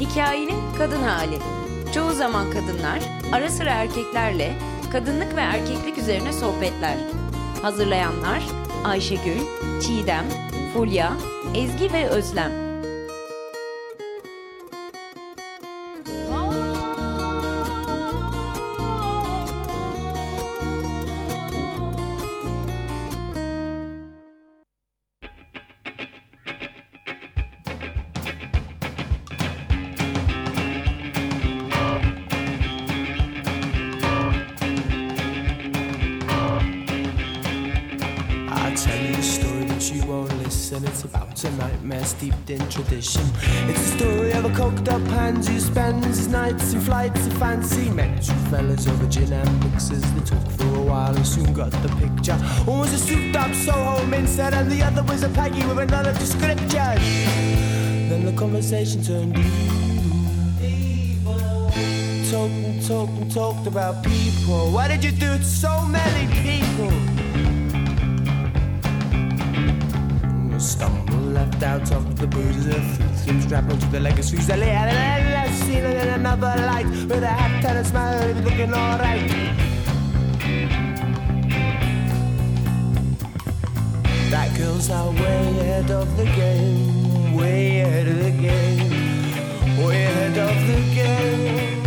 Hikayenin kadın hali. Çoğu zaman kadınlar, ara sıra erkeklerle kadınlık ve erkeklik üzerine sohbetler. Hazırlayanlar Ayşegül, Çiğdem, Fulya, Ezgi ve Özlem. Spends his nights in flights of fancy. Met two fellas over gin and mixes. They talked for a while and soon got the picture. One was a souped up Soho mincer and the other was a Peggy with another description. Then the conversation turned deep. Talked and talked and talked about people. Why did you do it to so many people? Stumble left out of the boozer. Seems strapped onto the legacies. I lay seen it in another light with a hat and a smile, looking alright. That girl's out way ahead of the game, way ahead of the game, way ahead of the game.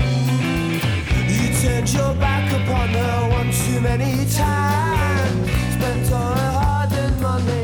You turned your back upon her one too many times, spent all her hard-earned money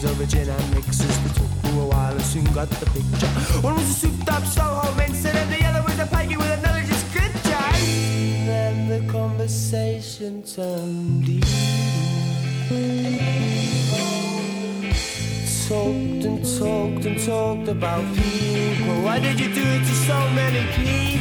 two fellas over gin and mixers They talked for a while and soon got the picture One was a souped up Soho Vincent And the other was a pikey with another description Then the conversation turned deep Talked and talked and talked about people. Why did you do it to so many people?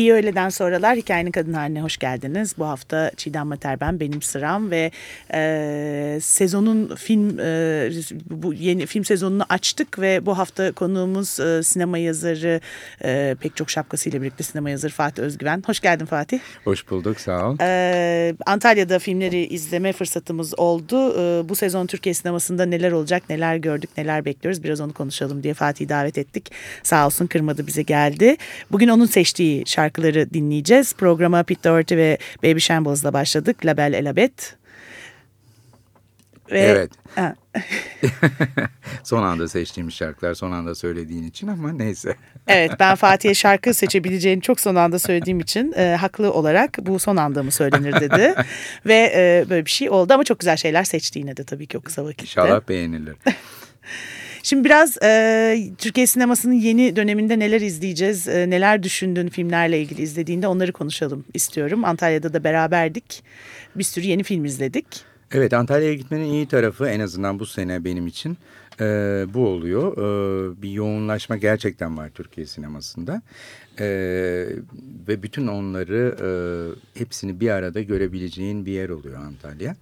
İyi öğleden sonralar hikayenin kadın haline hoş geldiniz. Bu hafta Çiğdem Mater ben benim sıram ve e, sezonun film e, bu yeni film sezonunu açtık ve bu hafta konuğumuz e, sinema yazarı e, pek çok şapkasıyla birlikte sinema yazarı Fatih Özgüven. Hoş geldin Fatih. Hoş bulduk sağ ol. Ee, Antalya'da filmleri izleme fırsatımız oldu. Ee, bu sezon Türkiye sinemasında neler olacak, neler gördük, neler bekliyoruz biraz onu konuşalım diye Fatih'i davet ettik. Sağ olsun kırmadı bize geldi. Bugün onun seçtiği şarkıları dinleyeceğiz. Programa Pete Doherty ve Baby Shambles'la başladık. Label Elabet. Ve, Evet. Son anda seçtiğimiz şarkılar son anda söylediğin için ama neyse. evet ben Fatih'e şarkı seçebileceğini çok son anda söylediğim için e, haklı olarak bu son anda mı söylenir dedi. ve e, böyle bir şey oldu ama çok güzel şeyler seçti yine de tabii ki o kısa vakitte. İnşallah beğenilir. Şimdi biraz e, Türkiye sinemasının yeni döneminde neler izleyeceğiz, e, neler düşündüğün filmlerle ilgili izlediğinde onları konuşalım istiyorum. Antalya'da da beraberdik. Bir sürü yeni film izledik. Evet Antalya'ya gitmenin iyi tarafı en azından bu sene benim için e, bu oluyor. E, bir yoğunlaşma gerçekten var Türkiye sinemasında. E, ve bütün onları e, hepsini bir arada görebileceğin bir yer oluyor Antalya.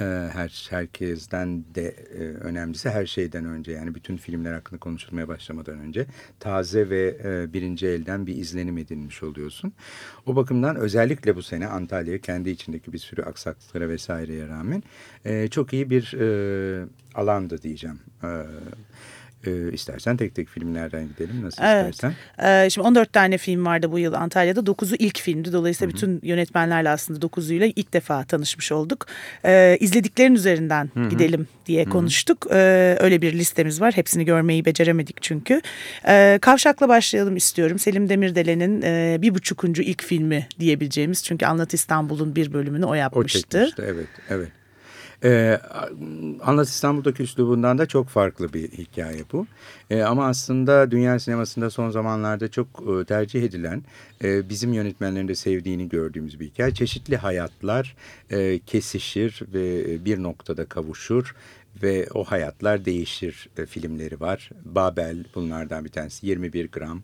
E, her herkesten de e, önemlisi her şeyden önce yani bütün filmler hakkında konuşulmaya başlamadan önce taze ve e, birinci elden bir izlenim edinmiş oluyorsun. O bakımdan özellikle bu sene Antalya kendi içindeki bir sürü aksaklıklara vesaireye rağmen e, çok iyi bir e, alandı diyeceğim. E, e, istersen tek tek filmlerden gidelim nasıl Evet. istersen. E, şimdi 14 tane film vardı bu yıl Antalya'da. 9'u ilk filmdi. Dolayısıyla bütün yönetmenlerle aslında 9'uyla ilk defa tanışmış olduk. E, izlediklerin üzerinden gidelim diye konuştuk. E, öyle bir listemiz var. Hepsini görmeyi beceremedik çünkü. E, Kavşak'la başlayalım istiyorum. Selim Demirdelen'in e, bir buçukuncu ilk filmi diyebileceğimiz. Çünkü Anlat İstanbul'un bir bölümünü o O yapmıştı. çekmişti evet evet. Ee, Anlat İstanbul'daki üslubundan da çok farklı bir hikaye bu. Ee, ama aslında dünya sinemasında son zamanlarda çok e, tercih edilen, e, bizim yönetmenlerin de sevdiğini gördüğümüz bir hikaye. Çeşitli hayatlar e, kesişir ve bir noktada kavuşur ve o hayatlar değişir e, filmleri var. Babel bunlardan bir tanesi 21 gram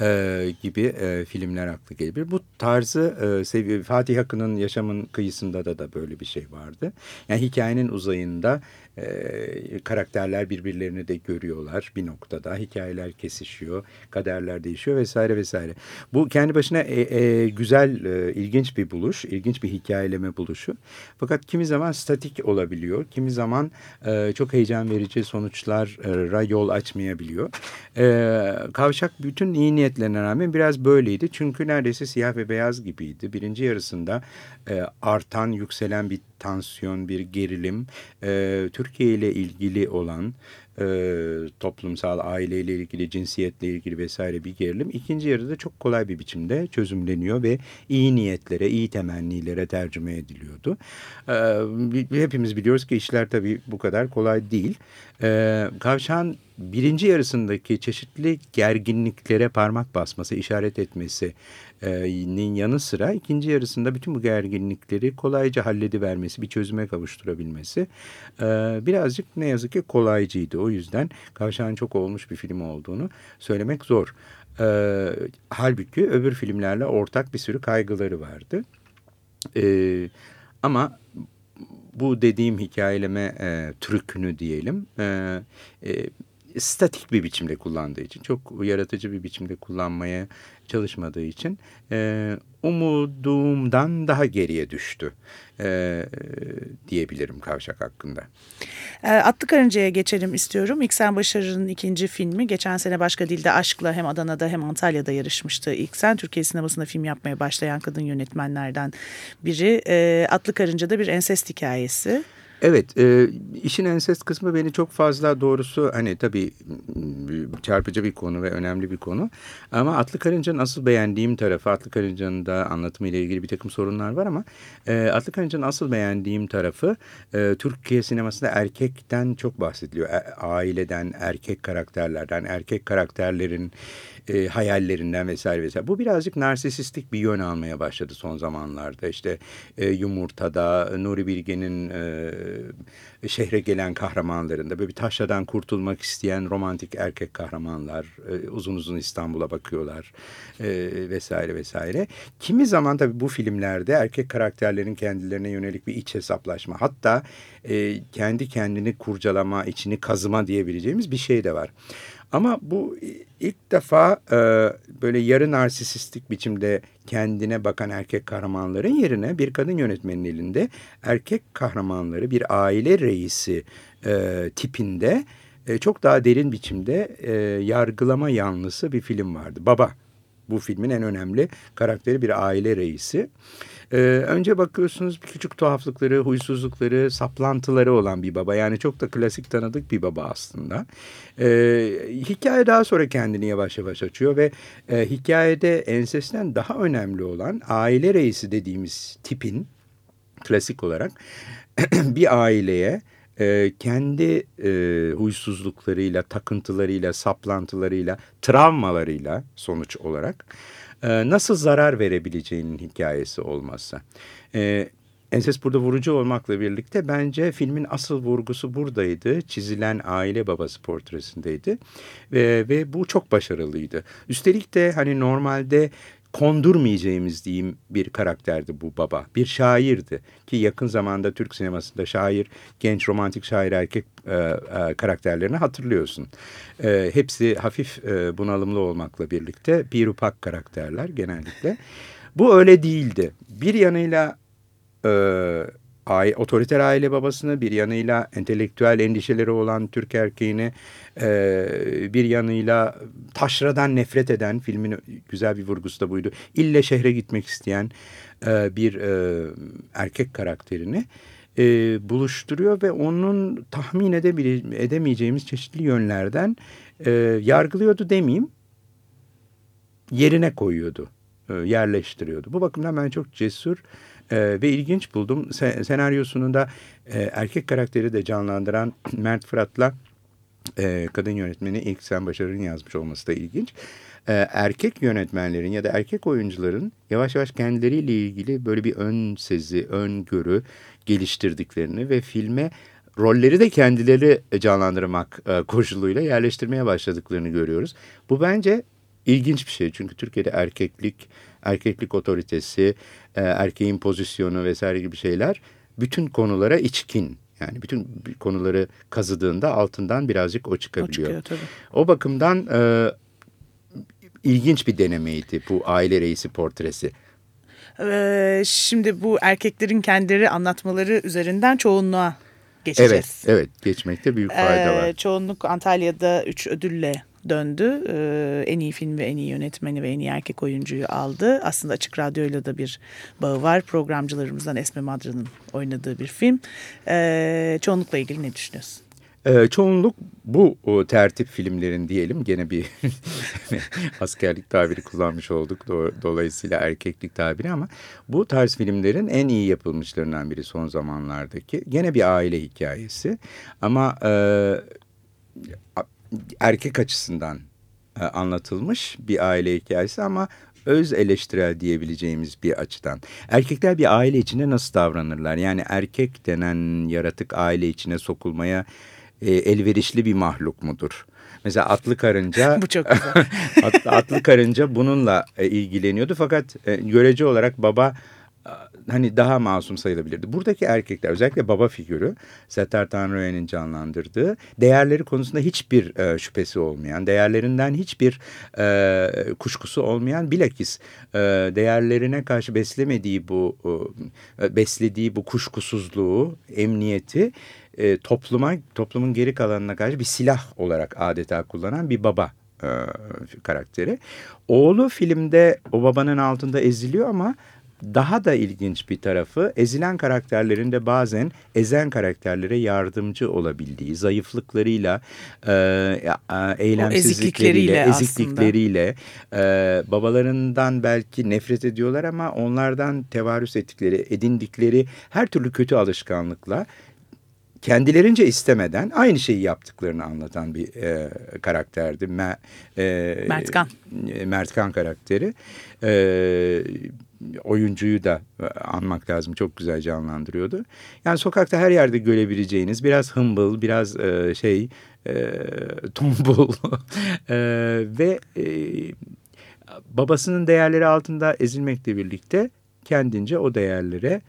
e, gibi e, filmler aklı gelir. Bu tarzı e, sevi- Fatih Akın'ın Yaşamın Kıyısında da da böyle bir şey vardı. Yani hikayenin uzayında e, karakterler birbirlerini de görüyorlar bir noktada. Hikayeler kesişiyor, kaderler değişiyor vesaire vesaire. Bu kendi başına e, e, güzel, e, ilginç bir buluş, ilginç bir hikayeleme buluşu. Fakat kimi zaman statik olabiliyor, kimi zaman e, çok heyecan verici sonuçlara yol açmayabiliyor. E, Kavşak bütün iyi niyetlerine rağmen biraz böyleydi. Çünkü neredeyse siyah ve beyaz gibiydi. Birinci yarısında e, artan, yükselen bir tansiyon, bir gerilim, e, Türkiye ile ilgili olan e, toplumsal, aileyle ilgili, cinsiyetle ilgili vesaire bir gerilim. İkinci yarıda çok kolay bir biçimde çözümleniyor ve iyi niyetlere, iyi temennilere tercüme ediliyordu. E, hepimiz biliyoruz ki işler tabii bu kadar kolay değil. E, Kavşağın birinci yarısındaki çeşitli gerginliklere parmak basması, işaret etmesi nin yanı sıra ikinci yarısında bütün bu gerginlikleri kolayca halledivermesi, bir çözüme kavuşturabilmesi birazcık ne yazık ki kolaycıydı. O yüzden Kavşağın çok olmuş bir film olduğunu söylemek zor. Halbuki öbür filmlerle ortak bir sürü kaygıları vardı. Ama bu dediğim hikayeleme e, trükünü diyelim e, e, statik bir biçimde kullandığı için çok yaratıcı bir biçimde kullanmaya çalışmadığı için e, umudumdan daha geriye düştü e, diyebilirim Kavşak hakkında. E, Atlı Karınca'ya geçelim istiyorum. İksen Başarır'ın ikinci filmi. Geçen sene başka dilde Aşk'la hem Adana'da hem Antalya'da yarışmıştı. İksen Türkiye sinemasında film yapmaya başlayan kadın yönetmenlerden biri. E, Atlı Karınca'da bir ensest hikayesi. Evet, e, işin ensest kısmı beni çok fazla doğrusu hani tabii çarpıcı bir konu ve önemli bir konu. Ama Atlı Karınca'nın asıl beğendiğim tarafı, Atlı Karınca'nın da anlatımı ile ilgili bir takım sorunlar var ama e, Atlı Karınca'nın asıl beğendiğim tarafı e, Türkiye sinemasında erkekten çok bahsediliyor. E, aileden, erkek karakterlerden, erkek karakterlerin e, hayallerinden vesaire vesaire. Bu birazcık narsisistik bir yön almaya başladı son zamanlarda. İşte e, Yumurta'da Nuri Bilge'nin e, şehre gelen kahramanlarında böyle bir taşradan kurtulmak isteyen romantik erkek kahramanlar e, uzun uzun İstanbul'a bakıyorlar e, vesaire vesaire. Kimi zaman tabii bu filmlerde erkek karakterlerin kendilerine yönelik bir iç hesaplaşma hatta e, kendi kendini kurcalama, içini kazıma diyebileceğimiz bir şey de var. Ama bu ilk defa e, böyle yarı narsisistik biçimde kendine bakan erkek kahramanların yerine bir kadın yönetmenin elinde erkek kahramanları bir aile reisi e, tipinde e, çok daha derin biçimde e, yargılama yanlısı bir film vardı. Baba bu filmin en önemli karakteri bir aile reisi. Ee, önce bakıyorsunuz küçük tuhaflıkları, huysuzlukları, saplantıları olan bir baba. Yani çok da klasik tanıdık bir baba aslında. Ee, hikaye daha sonra kendini yavaş yavaş açıyor ve e, hikayede ensesten daha önemli olan aile reisi dediğimiz tipin klasik olarak bir aileye e, kendi e, huysuzluklarıyla, takıntılarıyla, saplantılarıyla, travmalarıyla sonuç olarak e, nasıl zarar verebileceğinin hikayesi olmazsa. E, Enses burada vurucu olmakla birlikte bence filmin asıl vurgusu buradaydı. Çizilen aile babası portresindeydi. Ve, ve bu çok başarılıydı. Üstelik de hani normalde kondurmayacağımız diyeyim bir karakterdi bu baba. Bir şairdi ki yakın zamanda Türk sinemasında şair, genç romantik şair erkek e, e, karakterlerini hatırlıyorsun. E, hepsi hafif e, bunalımlı olmakla birlikte bir upak karakterler genellikle. Bu öyle değildi. Bir yanıyla e, aile, otoriter aile babasını, bir yanıyla entelektüel endişeleri olan Türk erkeğini, e, bir yanıyla taşradan nefret eden, filmin güzel bir vurgusu da buydu, ille şehre gitmek isteyen e, bir e, erkek karakterini e, buluşturuyor ve onun tahmin edemeyeceğimiz çeşitli yönlerden e, yargılıyordu demeyeyim, yerine koyuyordu, e, yerleştiriyordu. Bu bakımdan ben çok cesur e, ve ilginç buldum. Sen, senaryosunu da e, erkek karakteri de canlandıran Mert Fırat'la e, kadın yönetmeni ilk Sen Başarı'nın yazmış olması da ilginç. E, erkek yönetmenlerin ya da erkek oyuncuların yavaş yavaş kendileriyle ilgili böyle bir ön sezi, öngörü geliştirdiklerini ve filme rolleri de kendileri canlandırmak e, koşuluyla yerleştirmeye başladıklarını görüyoruz. Bu bence ilginç bir şey çünkü Türkiye'de erkeklik, erkeklik otoritesi, e, erkeğin pozisyonu vesaire gibi şeyler bütün konulara içkin. Yani bütün konuları kazıdığında altından birazcık o çıkabiliyor. O, çıkıyor, tabii. o bakımdan e, ilginç bir denemeydi bu aile reisi portresi. Ee, şimdi bu erkeklerin kendileri anlatmaları üzerinden çoğunluğa geçeceğiz. Evet, evet geçmekte büyük fayda ee, var. Çoğunluk Antalya'da üç ödülle döndü. Ee, en iyi film ve en iyi yönetmeni ve en iyi erkek oyuncuyu aldı. Aslında Açık Radyo'yla da bir bağı var. Programcılarımızdan Esme Madra'nın oynadığı bir film. Ee, çoğunlukla ilgili ne düşünüyorsun? Ee, çoğunluk bu o, tertip filmlerin diyelim gene bir askerlik tabiri kullanmış olduk do dolayısıyla erkeklik tabiri ama bu tarz filmlerin en iyi yapılmışlarından biri son zamanlardaki gene bir aile hikayesi ama e, erkek açısından e, anlatılmış bir aile hikayesi ama öz eleştirel diyebileceğimiz bir açıdan. Erkekler bir aile içinde nasıl davranırlar? Yani erkek denen yaratık aile içine sokulmaya e, elverişli bir mahluk mudur? Mesela atlı karınca Bu çok güzel. atlı karınca bununla e, ilgileniyordu fakat e, görece olarak baba hani daha masum sayılabilirdi. Buradaki erkekler özellikle baba figürü Settar Tanrıoğlu'nun canlandırdığı değerleri konusunda hiçbir e, şüphesi olmayan, değerlerinden hiçbir e, kuşkusu olmayan bilakis e, değerlerine karşı beslemediği bu e, beslediği bu kuşkusuzluğu, emniyeti e, topluma toplumun geri kalanına karşı bir silah olarak adeta kullanan bir baba e, karakteri. Oğlu filmde o babanın altında eziliyor ama daha da ilginç bir tarafı ezilen karakterlerin de bazen ezen karakterlere yardımcı olabildiği, zayıflıklarıyla, e, e eylemsizlikleriyle, eziklikleriyle e, babalarından belki nefret ediyorlar ama onlardan tevarüs ettikleri, edindikleri her türlü kötü alışkanlıkla kendilerince istemeden aynı şeyi yaptıklarını anlatan bir e, karakterdi. Me, e, Mertkan. e, Mertkan karakteri. E, oyuncuyu da anmak lazım. Çok güzel canlandırıyordu. Yani sokakta her yerde görebileceğiniz biraz hımbıl, biraz e, şey e, tombul e, ve e, babasının değerleri altında ezilmekle birlikte kendince o değerlere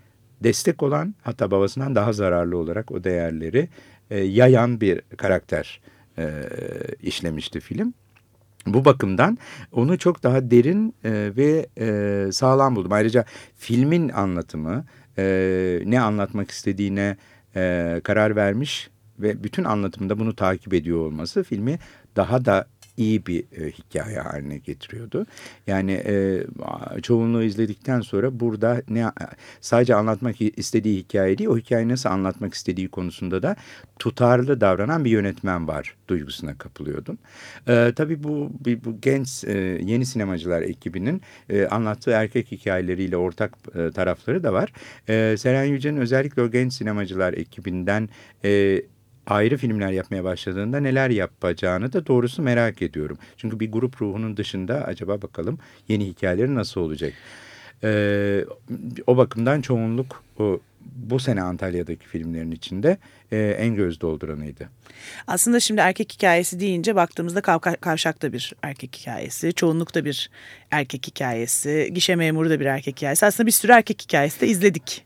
destek olan hatta babasından daha zararlı olarak o değerleri e, yayan bir karakter e, işlemişti film. Bu bakımdan onu çok daha derin e, ve e, sağlam buldum. Ayrıca filmin anlatımı e, ne anlatmak istediğine e, karar vermiş ve bütün anlatımında bunu takip ediyor olması filmi daha da iyi bir e, hikaye haline getiriyordu. Yani e, çoğunluğu izledikten sonra burada ne sadece anlatmak istediği hikaye değil, o hikayeyi nasıl anlatmak istediği konusunda da tutarlı davranan bir yönetmen var duygusuna kapılıyordum. E, tabii bu, bu, bu genç e, yeni sinemacılar ekibinin e, anlattığı erkek hikayeleriyle ortak e, tarafları da var. E, Seren Yücel'in özellikle o genç sinemacılar ekibinden... E, ayrı filmler yapmaya başladığında neler yapacağını da doğrusu merak ediyorum. Çünkü bir grup ruhunun dışında acaba bakalım yeni hikayeleri nasıl olacak? Ee, o bakımdan çoğunluk o, bu sene Antalya'daki filmlerin içinde e, en göz dolduranıydı. Aslında şimdi erkek hikayesi deyince baktığımızda Kavka- Kavşak da bir erkek hikayesi, Çoğunluk da bir erkek hikayesi, Gişe Memuru da bir erkek hikayesi. Aslında bir sürü erkek hikayesi de izledik.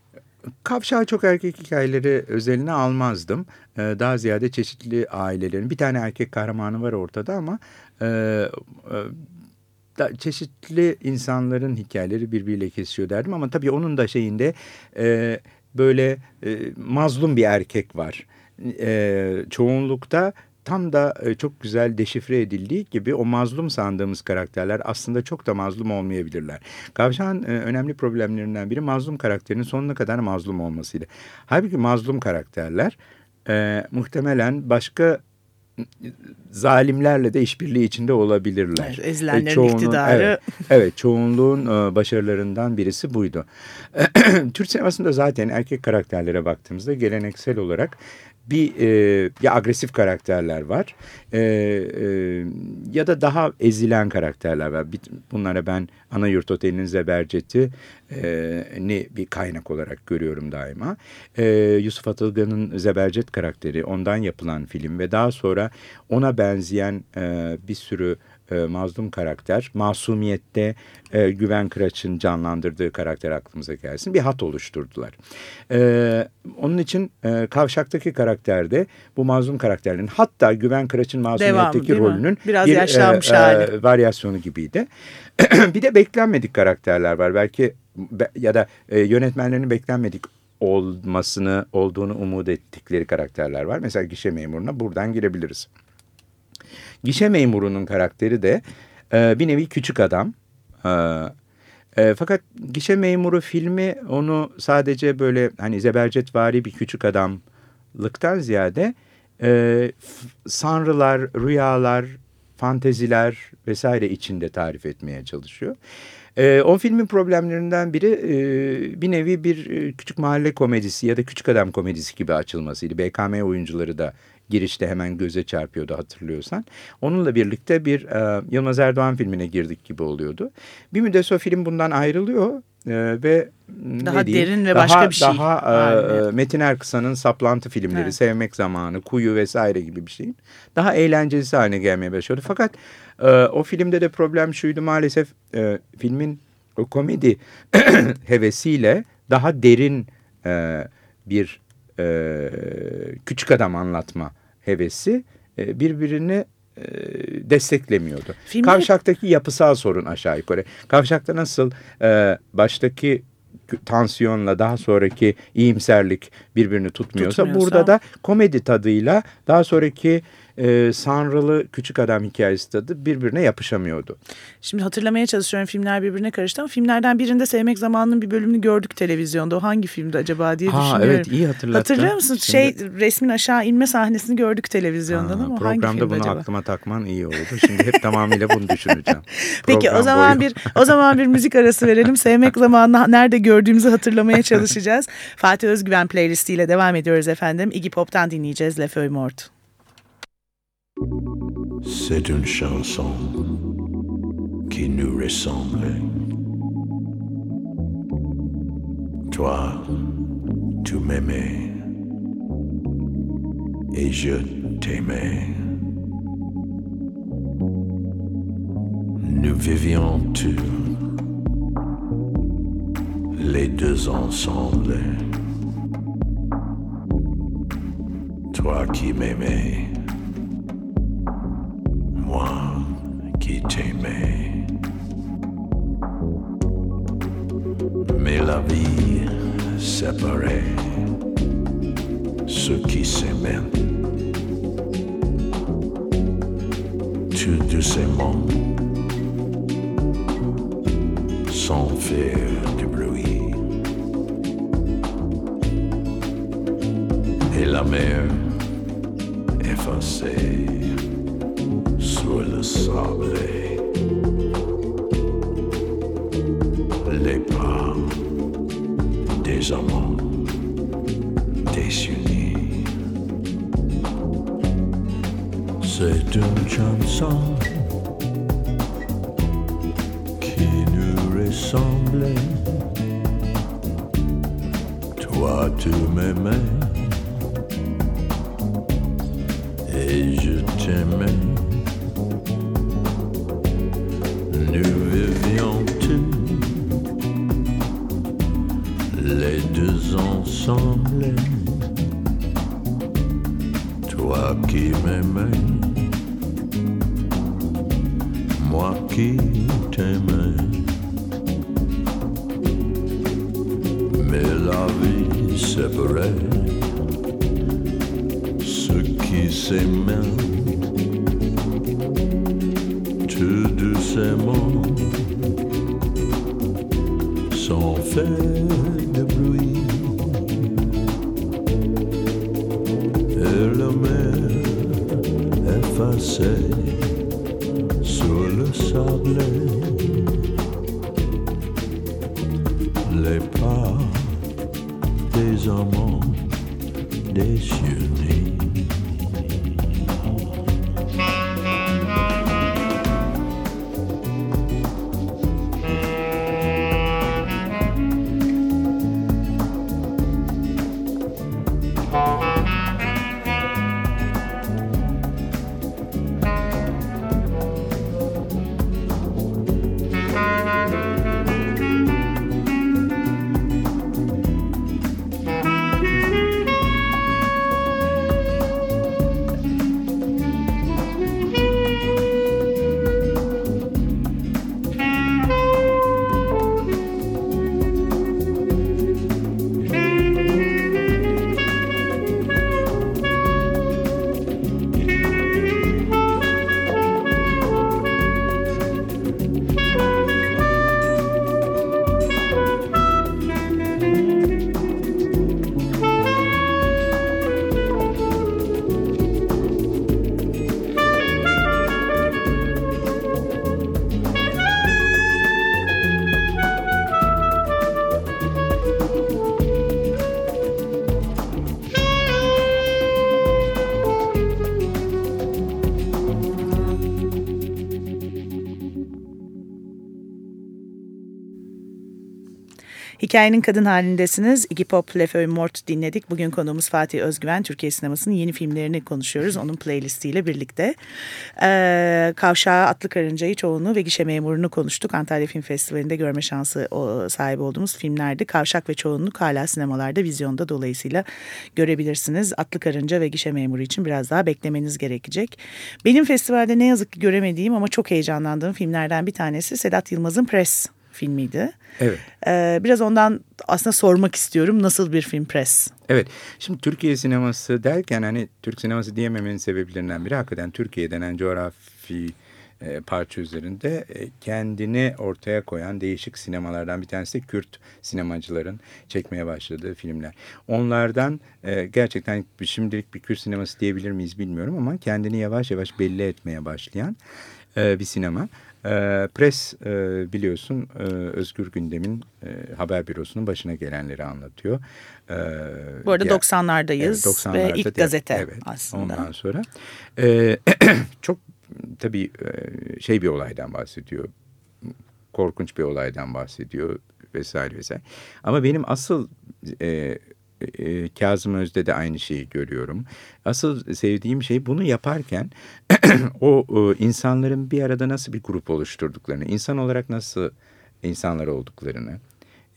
Kavşağı çok erkek hikayeleri özeline almazdım. Ee, daha ziyade çeşitli ailelerin bir tane erkek kahramanı var ortada ama e, e, çeşitli insanların hikayeleri birbiriyle kesişiyor derdim. Ama tabii onun da şeyinde e, böyle e, mazlum bir erkek var. E, çoğunlukta tam da e, çok güzel deşifre edildiği gibi o mazlum sandığımız karakterler aslında çok da mazlum olmayabilirler. Kavşağın e, önemli problemlerinden biri mazlum karakterinin sonuna kadar mazlum olmasıydı. Halbuki mazlum karakterler e, muhtemelen başka zalimlerle de işbirliği içinde olabilirler. Evet, ezilenlerin çoğunluğun, iktidarı. Evet, evet çoğunluğun başarılarından birisi buydu. Türk sinemasında zaten erkek karakterlere baktığımızda geleneksel olarak bir e, ya agresif karakterler var e, e, ya da daha ezilen karakterler var. Bunlara ben Ana Yurt Oteli'nin Zebercet'i e, ne bir kaynak olarak görüyorum daima. E, Yusuf Atılgan'ın Zebercet karakteri ondan yapılan film ve daha sonra ona benzeyen e, bir sürü mazlum karakter. Masumiyette e, Güven Kıraç'ın canlandırdığı karakter aklımıza gelsin. Bir hat oluşturdular. E, onun için e, Kavşak'taki karakterde bu mazlum karakterlerin hatta Güven Kıraç'ın masumiyetteki Devam, rolünün Biraz bir yaşlanmış e, hali. E, varyasyonu gibiydi. bir de beklenmedik karakterler var. Belki be, ya da e, yönetmenlerin beklenmedik olmasını olduğunu umut ettikleri karakterler var. Mesela gişe memuruna buradan girebiliriz. Gişe memurunun karakteri de e, bir nevi küçük adam. E, e, fakat gişe memuru filmi onu sadece böyle hani zebercetvari bir küçük adamlıktan ziyade e, sanrılar, rüyalar, fanteziler vesaire içinde tarif etmeye çalışıyor. E, o filmin problemlerinden biri e, bir nevi bir e, küçük mahalle komedisi ya da küçük adam komedisi gibi açılmasıydı. BKM oyuncuları da girişte hemen göze çarpıyordu hatırlıyorsan. Onunla birlikte bir e, Yılmaz Erdoğan filmine girdik gibi oluyordu. Bir müddet sonra film bundan ayrılıyor e, ve daha ne diyeyim, derin ve daha, başka bir şey. Daha e, Metin Erkısan'ın saplantı filmleri, evet. Sevmek Zamanı, Kuyu vesaire gibi bir şeyin daha eğlenceli haline gelmeye başladı. Fakat e, o filmde de problem şuydu maalesef e, filmin o komedi hevesiyle daha derin e, bir e, küçük adam anlatma hevesi e, birbirini e, desteklemiyordu. Filmi... Kavşak'taki yapısal sorun aşağı yukarı. Kavşak'ta nasıl e, baştaki tansiyonla daha sonraki iyimserlik birbirini tutmuyorsa, tutmuyorsa burada da komedi tadıyla daha sonraki e, Sanrılı Küçük Adam hikayesi tadı birbirine yapışamıyordu. Şimdi hatırlamaya çalışıyorum filmler birbirine karıştı ama filmlerden birinde Sevmek Zamanı'nın bir bölümünü gördük televizyonda. O hangi filmdi acaba diye Ha düşünüyorum. evet iyi hatırlattın. Hatırlıyor musun? Şimdi- Şey resmin aşağı inme sahnesini gördük televizyondan Ha, ama hangi programda filmdi bunu acaba? aklıma takman iyi oldu. Şimdi hep tamamıyla bunu düşüneceğim. Peki Program o zaman boyu. bir o zaman bir müzik arası verelim. Sevmek zamanını nerede gördüğümüzü hatırlamaya çalışacağız. Fatih Özgüven playlistiyle devam ediyoruz efendim. Iggy Pop'tan dinleyeceğiz Le Feuille Morte. C'est une chanson qui nous ressemble. Toi, tu m'aimais et je t'aimais. Nous vivions tous les deux ensemble. Toi qui m'aimais qui. Mais la vie séparait ceux qui s'aimaient. Tout doucement, sans faire de bruit. Et la mer effacée Les pas des amants désunis. C'est une chanson qui nous ressemble. Sans faire de bruit. Et la mer effacée sur le sable, Hikayenin kadın halindesiniz. Iggy Pop, Le Feuille Morte dinledik. Bugün konuğumuz Fatih Özgüven. Türkiye sinemasının yeni filmlerini konuşuyoruz. Onun playlistiyle birlikte. Ee, Kavşağı, Atlı Karıncayı, çoğunu ve Gişe Memurunu konuştuk. Antalya Film Festivali'nde görme şansı sahibi olduğumuz filmlerdi. Kavşak ve çoğunluk hala sinemalarda, vizyonda dolayısıyla görebilirsiniz. Atlı Karınca ve Gişe Memuru için biraz daha beklemeniz gerekecek. Benim festivalde ne yazık ki göremediğim ama çok heyecanlandığım filmlerden bir tanesi Sedat Yılmaz'ın Press filmiydi. Evet. Ee, biraz ondan aslında sormak istiyorum. Nasıl bir film Press? Evet. Şimdi Türkiye sineması derken hani Türk sineması diyememenin sebeplerinden biri hakikaten Türkiye denen coğrafi e, parça üzerinde e, kendini ortaya koyan değişik sinemalardan bir tanesi de Kürt sinemacıların çekmeye başladığı filmler. Onlardan e, gerçekten şimdilik bir Kürt sineması diyebilir miyiz bilmiyorum ama kendini yavaş yavaş belli etmeye başlayan e, bir sinema. E, Pres e, biliyorsun e, Özgür Gündem'in e, haber bürosunun başına gelenleri anlatıyor. E, Bu arada ya- 90'lardayız Evet, 90'larda ve ilk gazete evet, aslında. Ondan sonra e, çok tabii e, şey bir olaydan bahsediyor. Korkunç bir olaydan bahsediyor vesaire vesaire. Ama benim asıl e, e, Kazım Özde de aynı şeyi görüyorum. Asıl sevdiğim şey bunu yaparken o e, insanların bir arada nasıl bir grup oluşturduklarını, insan olarak nasıl insanlar olduklarını,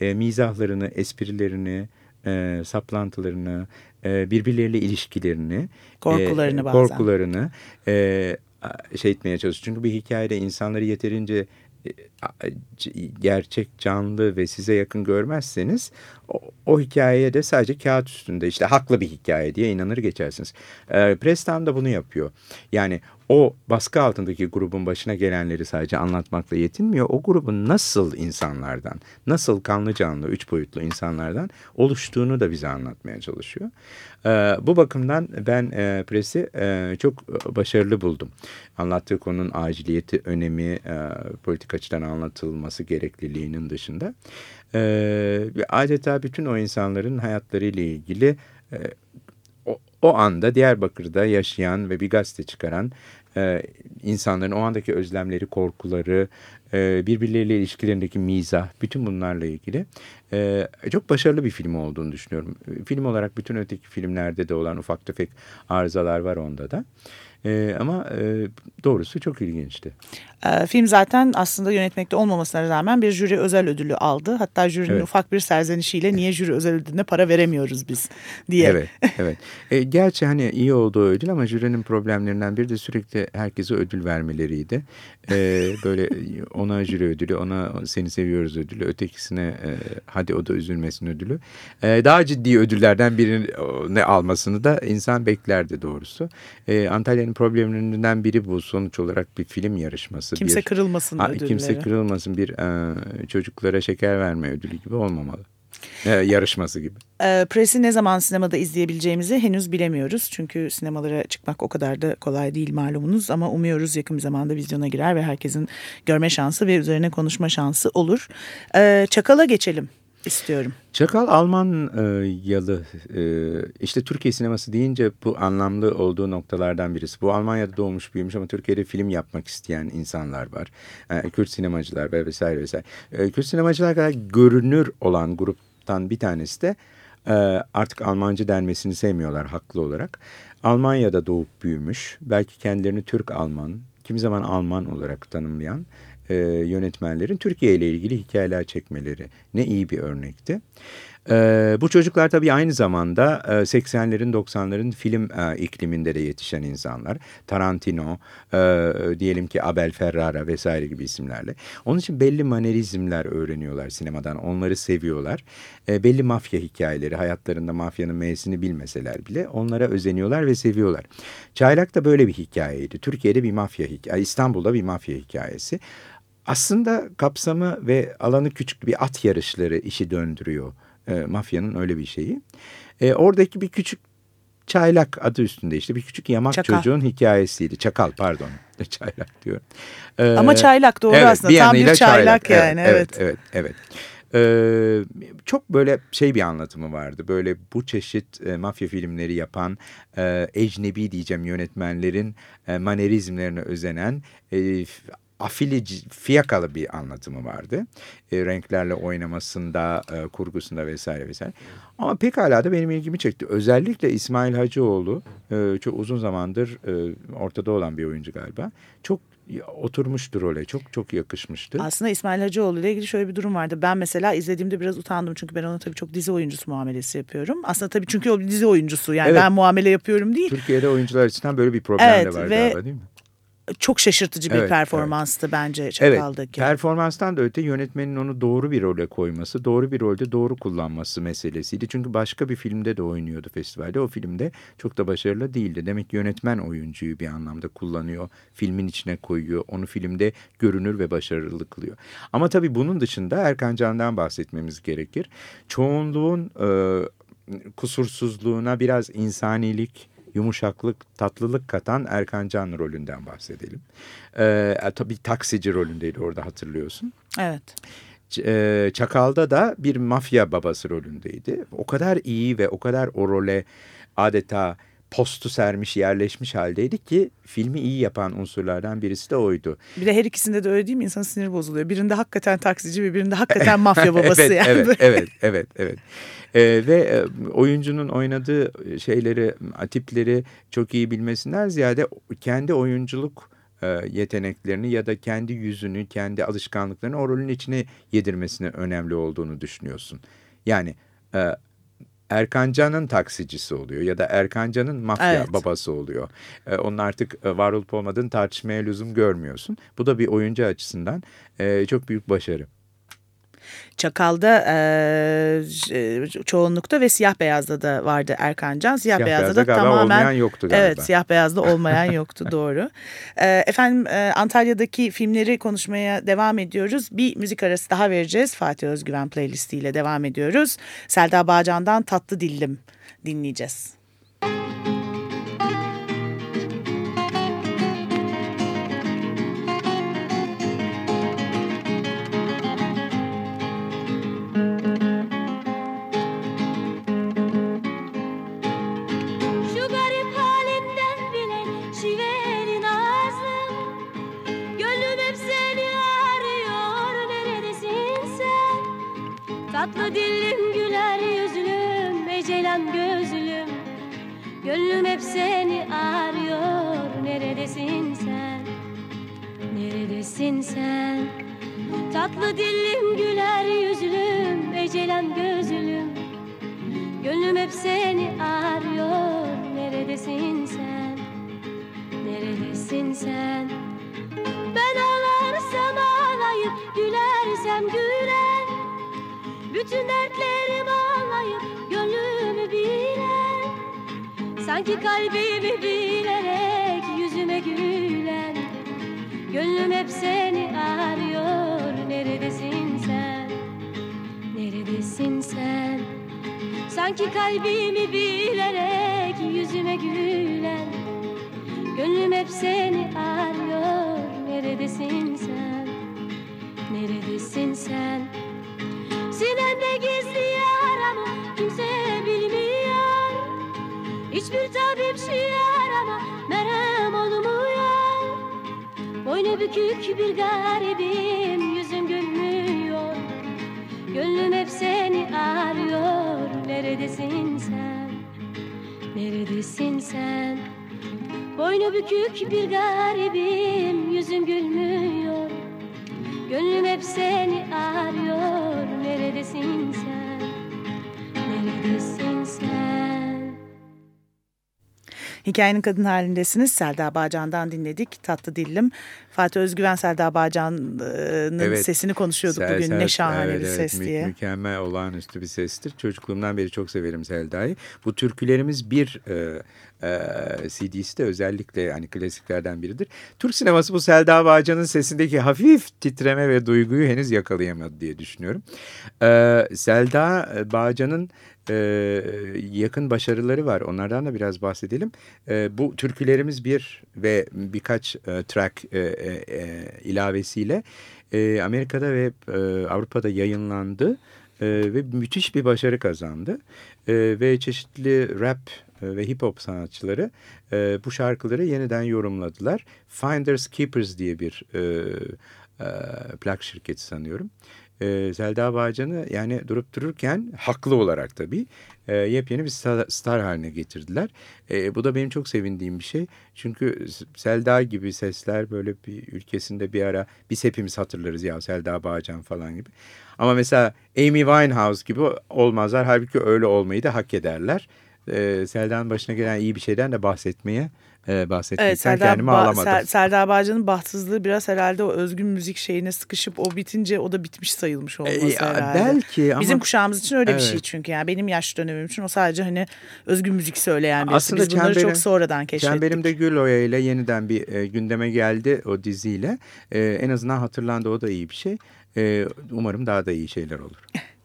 e, mizahlarını, esprilerini, e, saplantılarını, e, birbirleriyle ilişkilerini, Korkularını e, bazen. korkularını e, şey etmeye çalışıyor. Çünkü bir hikayede insanları yeterince gerçek, canlı ve size yakın görmezseniz o, o hikayeye de sadece kağıt üstünde işte haklı bir hikaye diye inanır geçersiniz. E, Preston da bunu yapıyor. Yani o baskı altındaki grubun başına gelenleri sadece anlatmakla yetinmiyor. O grubun nasıl insanlardan, nasıl kanlı canlı, üç boyutlu insanlardan oluştuğunu da bize anlatmaya çalışıyor. Ee, bu bakımdan ben e, Pres'i e, çok başarılı buldum. Anlattığı konunun aciliyeti, önemi, e, politik açıdan anlatılması gerekliliğinin dışında. E, adeta bütün o insanların hayatlarıyla ilgili e, o anda Diyarbakır'da yaşayan ve bir gazete çıkaran e, insanların o andaki özlemleri, korkuları, e, birbirleriyle ilişkilerindeki mizah, bütün bunlarla ilgili e, çok başarılı bir film olduğunu düşünüyorum. Film olarak bütün öteki filmlerde de olan ufak tefek arızalar var onda da. Ama e, doğrusu çok ilginçti. Ee, film zaten aslında yönetmekte olmamasına rağmen bir jüri özel ödülü aldı. Hatta jürinin Evet. ufak bir serzenişiyle niye jüri özel ödülüne para veremiyoruz biz diye. Evet, evet. E, gerçi hani iyi olduğu ödül ama jürinin problemlerinden biri de sürekli herkese ödül vermeleriydi. E, böyle ona jüri ödülü, ona seni seviyoruz ödülü, ötekisine e, hadi o da üzülmesin ödülü. E, daha ciddi ödüllerden birini ne almasını da insan beklerdi doğrusu. E, Antalya'nın problemlerinden biri bu sonuç olarak bir film yarışması. Kimse bir, kırılmasın Ha, ödülleri. Kimse kırılmasın bir e, çocuklara şeker verme ödülü gibi olmamalı. E, yarışması gibi. Ee, Press'i ne zaman sinemada izleyebileceğimizi henüz bilemiyoruz. Çünkü sinemalara çıkmak o kadar da kolay değil malumunuz. Ama umuyoruz yakın bir zamanda vizyona girer ve herkesin görme şansı ve üzerine konuşma şansı olur. Ee, Çakal'a geçelim istiyorum. Çakal Alman e, e, işte Türkiye sineması deyince bu anlamlı olduğu noktalardan birisi. Bu Almanya'da doğmuş büyümüş ama Türkiye'de film yapmak isteyen insanlar var. E, Kürt sinemacılar ve vesaire vesaire. Kürt sinemacılar kadar görünür olan gruptan bir tanesi de artık Almancı denmesini sevmiyorlar haklı olarak. Almanya'da doğup büyümüş belki kendilerini Türk-Alman kimi zaman Alman olarak tanımlayan e, yönetmenlerin Türkiye ile ilgili hikayeler çekmeleri ne iyi bir örnekti. E, bu çocuklar tabii aynı zamanda e, 80'lerin 90'ların film e, ikliminde de yetişen insanlar. Tarantino, e, diyelim ki Abel Ferrara vesaire gibi isimlerle. Onun için belli manerizmler öğreniyorlar sinemadan. Onları seviyorlar. E, belli mafya hikayeleri, hayatlarında mafyanın M'sini bilmeseler bile onlara özeniyorlar ve seviyorlar. Çaylak da böyle bir hikayeydi. Türkiye'de bir mafya hikayesi, İstanbul'da bir mafya hikayesi. Aslında kapsamı ve alanı küçük bir at yarışları işi döndürüyor e, mafyanın öyle bir şeyi. E, oradaki bir küçük çaylak adı üstünde işte bir küçük yamak Çakal. çocuğun hikayesiydi. Çakal pardon. Çaylak diyorum. E, Ama çaylak doğru evet, aslında. Tam bir yanıyla çaylak yani, Evet, evet. evet, evet. Ee, çok böyle şey bir anlatımı vardı. Böyle bu çeşit e, mafya filmleri yapan e, ecnebi diyeceğim yönetmenlerin e, manerizmlerine özenen e, afilici, fiyakalı bir anlatımı vardı. E, renklerle oynamasında, e, kurgusunda vesaire vesaire. Ama pekala da benim ilgimi çekti. Özellikle İsmail Hacıoğlu e, çok uzun zamandır e, ortada olan bir oyuncu galiba. Çok oturmuştu role. Çok çok yakışmıştı. Aslında İsmail Hacıoğlu ile ilgili şöyle bir durum vardı. Ben mesela izlediğimde biraz utandım. Çünkü ben ona tabii çok dizi oyuncusu muamelesi yapıyorum. Aslında tabii çünkü o dizi oyuncusu. Yani Evet. ben muamele yapıyorum değil. Türkiye'de oyuncular açısından böyle bir problem de Evet, var ve- galiba değil mi? Çok şaşırtıcı bir Evet, performanstı bence Evet, Çakal'daki. performanstan da öte yönetmenin onu doğru bir role koyması, doğru bir rolde doğru kullanması meselesiydi. Çünkü başka bir filmde de oynuyordu festivalde. O filmde çok da başarılı değildi. Demek ki yönetmen oyuncuyu bir anlamda kullanıyor, filmin içine koyuyor, onu filmde görünür ve başarılı kılıyor. Ama tabii bunun dışında Erkan Can'dan bahsetmemiz gerekir. Çoğunluğun e, kusursuzluğuna biraz insanilik, yumuşaklık, tatlılık katan Erkan Can rolünden bahsedelim. Ee, tabii taksici rolündeydi orada hatırlıyorsun. Evet. E, Çakal'da da bir mafya babası rolündeydi. O kadar iyi ve o kadar o role adeta postu sermiş, yerleşmiş haldeydi ki filmi iyi yapan unsurlardan birisi de oydu. Bir de her ikisinde de öyle değil mi? İnsanın siniri bozuluyor. Birinde hakikaten taksici ve birinde hakikaten mafya babası evet, yani. evet, evet, evet, evet. Ee, ve e, oyuncunun oynadığı şeyleri, tipleri çok iyi bilmesinden ziyade kendi oyunculuk e, yeteneklerini ya da kendi yüzünü, kendi alışkanlıklarını o rolün içine yedirmesine önemli olduğunu düşünüyorsun. Yani e, Erkan Can'ın taksicisi oluyor ya da Erkan Can'ın mafya Evet. babası oluyor. E, onun artık e, var olup olmadığını tartışmaya lüzum görmüyorsun. Bu da bir oyuncu açısından e, çok büyük başarı. Çakal'da e, çoğunlukta ve siyah beyazda da vardı Erkan Can. Siyah, Siyah beyazda beyazda da tamamen olmayan yoktu galiba. Evet, siyah beyazda olmayan yoktu doğru. E, efendim e, Antalya'daki filmleri konuşmaya devam ediyoruz. Bir müzik arası daha vereceğiz. Fatih Özgüven playlistiyle devam ediyoruz. Selda Bağcan'dan Tatlı Dillim dinleyeceğiz. Tatlı dilim güler yüzlüm ecelen gözlüm. Gönlüm hep seni arıyor neredesin sen? Neredesin sen? Tatlı dilim güler yüzlüm ecelen gözlüm. Gönlüm hep seni arıyor Neredesin sen? Neredesin sen? Ben ağlarsam ağlayıp Gülersem gülen Bütün dertlerim ağlayıp Gönlümü bilen Sanki kalbimi bilerek Yüzüme gülen Gönlüm hep seni arıyor Neredesin sen Neredesin sen Sanki kalbimi bilerek yüzüme gülen Gönlüm hep seni arıyor Neredesin sen? Neredesin sen? Sinemde gizli yaramı kimse bilmiyor. Hiçbir tabip şu yarama merhem olmuyor. Boynu bükük bir garibim yüzüm gülmüyor. Gönlüm hep seni arıyor. Neredesin sen? Neredesin sen? Boynu bükük bir garibim Yüzüm gülmüyor. Gönlüm hep seni arıyor Neredesin sen? Neredesin sen? Hikayenin kadın halindesiniz. Selda Bağcan'dan dinledik. Tatlı Dillim. Fatih Özgüven Selda Bağcan'ın Evet. sesini konuşuyorduk Sel- bugün. Sel- ne şahane evet, bir evet, ses mü- diye. Mükemmel, olağanüstü bir sestir. Çocukluğumdan beri çok severim Selda'yı. Bu türkülerimiz bir e, e, CD'si de özellikle hani klasiklerden biridir. Türk sineması bu Selda Bağcan'ın sesindeki hafif titreme ve duyguyu henüz yakalayamadı diye düşünüyorum. E, Selda Bağcan'ın e, yakın başarıları var. Onlardan da biraz bahsedelim. E, bu türkülerimiz bir ve birkaç e, track e, e, ilavesiyle e, Amerika'da ve e, Avrupa'da yayınlandı e, ve müthiş bir başarı kazandı. E, ve çeşitli rap ve hip hop sanatçıları e, bu şarkıları yeniden yorumladılar. Finders Keepers diye bir e, e, plak şirketi sanıyorum. E, Zelda Bağcan'ı yani durup dururken haklı olarak tabii e, yepyeni bir star, star haline getirdiler. E, bu da benim çok sevindiğim bir şey. Çünkü Selda gibi sesler böyle bir ülkesinde bir ara biz hepimiz hatırlarız ya Selda Bağcan falan gibi. Ama mesela Amy Winehouse gibi olmazlar. Halbuki öyle olmayı da hak ederler. E, Selda'nın başına gelen iyi bir şeyden de bahsetmeye e, bahsetmekten Evet Serdar, kendimi Ba- alamadım. Ser- Serdar Bağcan'ın bahtsızlığı biraz herhalde o özgün müzik şeyine sıkışıp o bitince o da bitmiş sayılmış olması E, ya, herhalde. belki ama Bizim kuşağımız için öyle bir şey Evet. çünkü yani benim yaş dönemim için o sadece hani özgün müzik söyleyen birisi. Aslında Biz bunları Çemberim- çok sonradan keşfettik. Çemberimde Gül Oya ile yeniden bir e, gündeme geldi o diziyle. E, en azından hatırlandı o da iyi bir şey. E, umarım daha da iyi şeyler olur.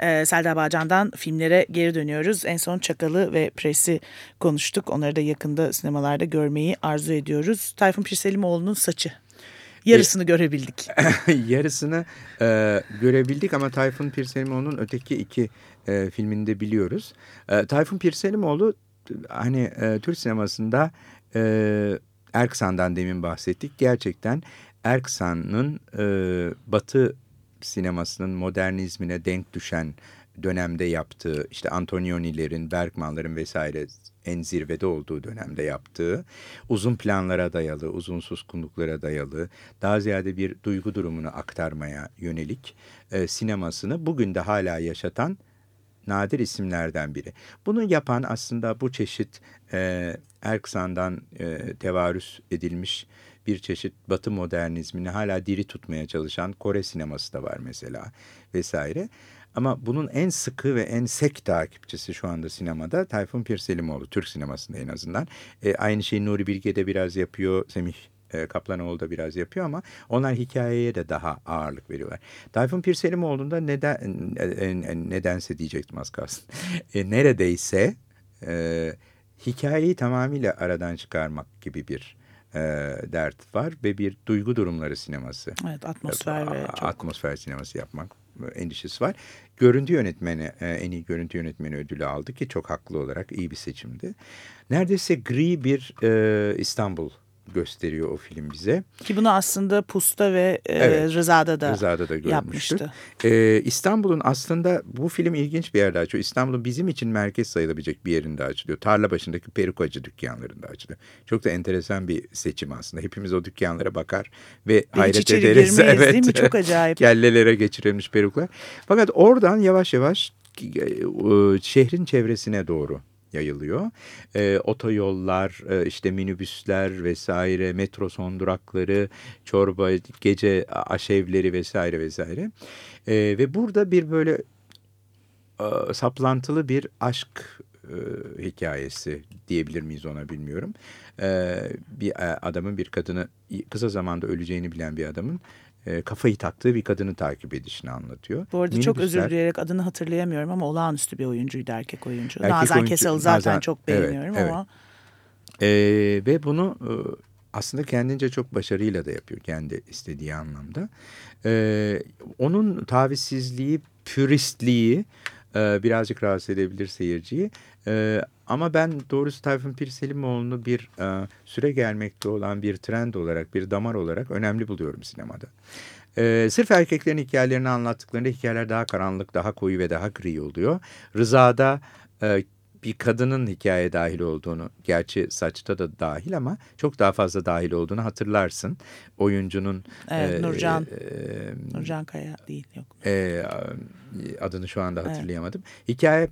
Ee, Serdar Bağcan'dan filmlere geri dönüyoruz. En son Çakalı ve Pres'i konuştuk. Onları da yakında sinemalarda görmeyi arzu ediyoruz. Tayfun Pirselimoğlu'nun saçı. Yarısını görebildik. Yarısını e, görebildik ama Tayfun Pirselimoğlu'nun öteki iki e, filmini de biliyoruz. E, Tayfun Pirselimoğlu hani e, Türk sinemasında e, Erksan'dan demin bahsettik. Gerçekten Erksan'ın e, Batı sinemasının modernizmine denk düşen dönemde yaptığı işte Antonioni'lerin, Bergman'ların vesaire en zirvede olduğu dönemde yaptığı uzun planlara dayalı, uzun suskunluklara dayalı, daha ziyade bir duygu durumunu aktarmaya yönelik e, sinemasını bugün de hala yaşatan nadir isimlerden biri. Bunu yapan aslında bu çeşit e, Erksan'dan e, tevarüs edilmiş bir çeşit Batı modernizmini hala diri tutmaya çalışan Kore sineması da var mesela vesaire. Ama bunun en sıkı ve en sek takipçisi şu anda sinemada Tayfun Pirselimoğlu, Türk sinemasında en azından. E, aynı şeyi Nuri Bilge de biraz yapıyor, Semih e, Kaplanoğlu da biraz yapıyor ama onlar hikayeye de daha ağırlık veriyorlar. Tayfun Pirselimoğlu'nda neden, e, e, nedense diyecektim az kalsın. E, neredeyse e, hikayeyi tamamıyla aradan çıkarmak gibi bir e, dert var ve bir duygu durumları sineması. Evet atmosfer ve çok Atmosfer sineması yapmak e, endişesi var. Görüntü yönetmeni, e, en iyi görüntü yönetmeni ödülü aldı ki çok haklı olarak iyi bir seçimdi. Neredeyse gri bir e, İstanbul gösteriyor o film bize. Ki bunu aslında Pusta ve e, Evet, Rıza'da da Rıza'da da yapmıştı. Ee, İstanbul'un aslında bu film ilginç bir yerde açıyor. İstanbul'un bizim için merkez sayılabilecek bir yerinde açılıyor. Tarla başındaki perukacı dükkanlarında açılıyor. Çok da enteresan bir seçim aslında. Hepimiz o dükkanlara bakar ve hiç hayret ederiz. girmeyiz değil mi? Çok acayip. Kellelere geçirilmiş peruklar. Fakat oradan yavaş yavaş e, şehrin çevresine doğru yayılıyor. E, otoyollar, e, işte minibüsler vesaire, metro son durakları, çorba, gece aşevleri vesaire vesaire. E, ve burada bir böyle e, saplantılı bir aşk e, hikayesi diyebilir miyiz ona bilmiyorum. E, bir adamın bir kadını kısa zamanda öleceğini bilen bir adamın e, kafayı taktığı bir kadını takip edişini anlatıyor. Bu arada çok özür Minibüsler- dileyerek adını hatırlayamıyorum ama olağanüstü bir oyuncuydu erkek oyuncu. Erkek Nazan oyuncu, Kesal'ı zaten Nazan- çok evet, beğeniyorum evet. ama Ee, ve bunu e, aslında kendince çok başarıyla da yapıyor kendi istediği anlamda. Ee, onun tavizsizliği, püristliği e, birazcık rahatsız edebilir seyirciyi. E, ama ben doğrusu Tayfun Pirselimoğlu'nu bir e, süre gelmekte olan bir trend olarak, bir damar olarak önemli buluyorum sinemada. Ee, sırf erkeklerin hikayelerini anlattıklarında hikayeler daha karanlık, daha koyu ve daha gri oluyor. Rıza'da e, bir kadının hikaye dahil olduğunu, gerçi saçta da dahil ama çok daha fazla dahil olduğunu hatırlarsın. Oyuncunun Evet, e, Nurcan. e, Nurcan Kaya değil yok. e, adını şu anda hatırlayamadım. Hikaye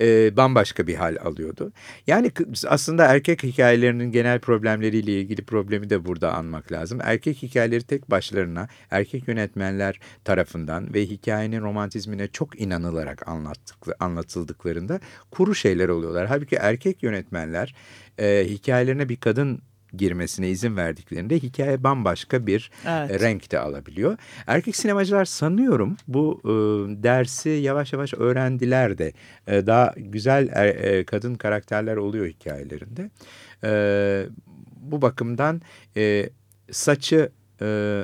e, bambaşka bir hal alıyordu. Yani aslında erkek hikayelerinin genel problemleriyle ilgili problemi de burada anmak lazım. Erkek hikayeleri tek başlarına erkek yönetmenler tarafından ve hikayenin romantizmine çok inanılarak anlattık, anlatıldıklarında kuru şeyler oluyorlar. Halbuki erkek yönetmenler e, hikayelerine bir kadın girmesine izin verdiklerinde hikaye bambaşka bir Evet. e, renk de alabiliyor. Erkek sinemacılar sanıyorum bu e, dersi yavaş yavaş öğrendiler de e, daha güzel er- e, kadın karakterler oluyor hikayelerinde. E, bu bakımdan e, saçı e,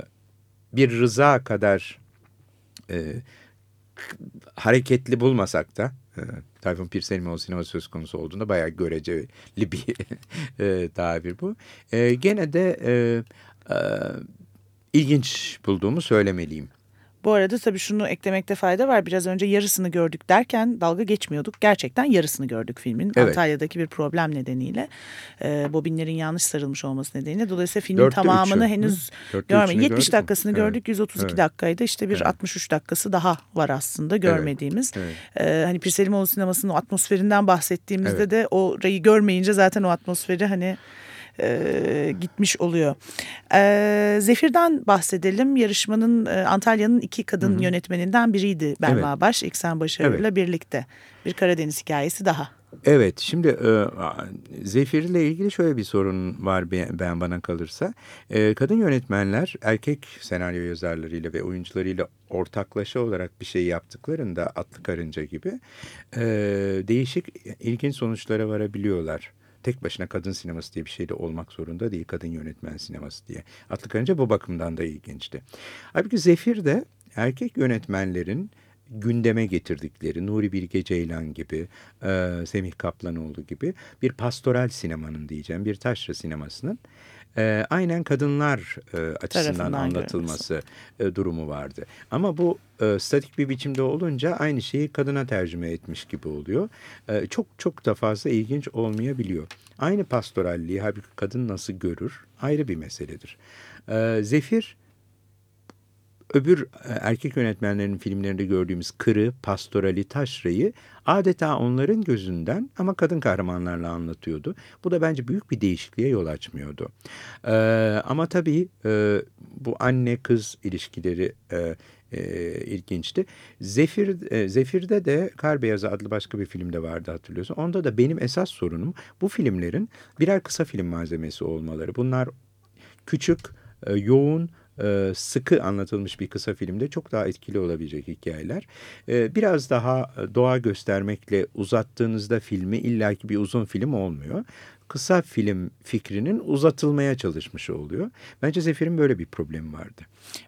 bir rıza kadar e, hareketli bulmasak da e, Tayfun Pirselimoğlu sinema söz konusu olduğunda bayağı göreceli bir e, tabir bu. E, gene de e, e, ilginç bulduğumu söylemeliyim. Bu arada tabii şunu eklemekte fayda var. Biraz önce yarısını gördük derken dalga geçmiyorduk. Gerçekten yarısını gördük filmin. Evet. Antalya'daki bir problem nedeniyle. E, bobinlerin yanlış sarılmış olması nedeniyle. Dolayısıyla filmin Dörtte tamamını üçü, henüz görmedik. üçünü 70 gördük dakikasını Evet. gördük. 132 Evet. dakikaydı. İşte bir Evet. 63 dakikası daha var aslında görmediğimiz. Evet. E, hani Pir Selimoğlu sinemasının o atmosferinden bahsettiğimizde Evet. de orayı görmeyince zaten o atmosferi hani e, gitmiş oluyor. E, Zefir'den bahsedelim. Yarışmanın e, Antalya'nın iki kadın yönetmeninden biriydi Belma Evet. Baş, İksen Başarı'yla birlikte. Bir Karadeniz hikayesi daha. Evet şimdi e, Zefir ile ilgili şöyle bir sorun var be- ben bana kalırsa. E, kadın yönetmenler erkek senaryo yazarlarıyla ve oyuncularıyla ortaklaşa olarak bir şey yaptıklarında atlı karınca gibi e, değişik ilginç sonuçlara varabiliyorlar. Tek başına kadın sineması diye bir şey de olmak zorunda değil kadın yönetmen sineması diye. Atlı Karınca bu bakımdan da ilginçti. Halbuki Zefir de erkek yönetmenlerin gündeme getirdikleri Nuri Bilge Ceylan gibi, e, Semih Kaplanoğlu gibi bir pastoral sinemanın diyeceğim, bir taşra sinemasının e, aynen kadınlar e, açısından Tarafından anlatılması e, durumu vardı. Ama bu e, statik bir biçimde olunca aynı şeyi kadına tercüme etmiş gibi oluyor. E, çok çok da fazla ilginç olmayabiliyor. Aynı pastoralliği halbuki kadın nasıl görür ayrı bir meseledir. E, Zefir öbür e, erkek yönetmenlerin filmlerinde gördüğümüz kırı, pastorali, taşrayı adeta onların gözünden ama kadın kahramanlarla anlatıyordu. Bu da bence büyük bir değişikliğe yol açmıyordu. Ee, ama tabii e, bu anne kız ilişkileri e, e, ilginçti. Zefir e, Zefir'de de Kar Beyazı adlı başka bir filmde vardı hatırlıyorsun. Onda da benim esas sorunum bu filmlerin birer kısa film malzemesi olmaları. Bunlar küçük, e, yoğun, e, sıkı anlatılmış bir kısa filmde çok daha etkili olabilecek hikayeler. E, Biraz daha e, doğa göstermekle uzattığınızda filmi illaki bir uzun film olmuyor. Kısa film fikrinin uzatılmaya çalışmış oluyor. Bence Zefir'in böyle bir problemi vardı.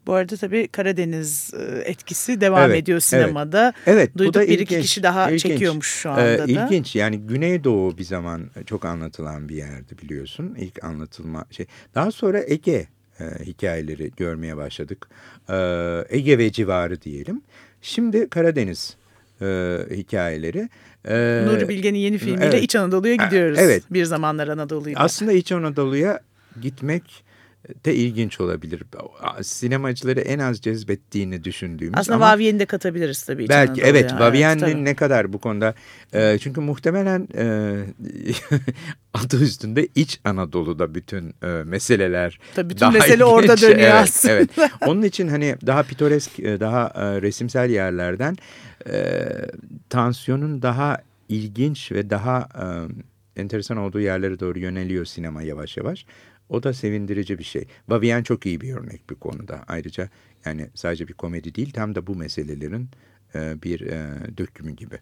Bu arada tabii Karadeniz etkisi devam Evet, ediyor sinemada. Evet, bu Duyduk da bir iki ilginç, kişi daha ilginç. çekiyormuş şu anda Ee, da. İlginç yani Güneydoğu bir zaman çok anlatılan bir yerdi biliyorsun. İlk anlatılma şey. Daha sonra Ege e, hikayeleri görmeye başladık. Ee, Ege ve civarı diyelim. Şimdi Karadeniz e, hikayeleri. Ee, Nuri Bilge'nin yeni filmiyle evet. İç Anadolu'ya gidiyoruz. evet. Bir zamanlar Anadolu'yla. Aslında İç Anadolu'ya gitmek de ilginç olabilir. Sinemacıları en az cezbettiğini düşündüğümüz Aslında Vaviyen'i de katabiliriz tabii. Belki evet Vaviyen'in tabii. ne kadar bu konuda e, çünkü muhtemelen e, adı üstünde İç Anadolu'da bütün e, meseleler Tabii bütün daha mesele orada ilginç. dönüyor evet, aslında. Evet. Onun için hani daha pitoresk e, daha e, resimsel yerlerden e, tansiyonun daha ilginç ve daha e, enteresan olduğu yerlere doğru yöneliyor sinema yavaş yavaş. O da sevindirici bir şey. Vavien çok iyi bir örnek bir konuda. Ayrıca yani sadece bir komedi değil tam da bu meselelerin e, bir e, dökümü gibi.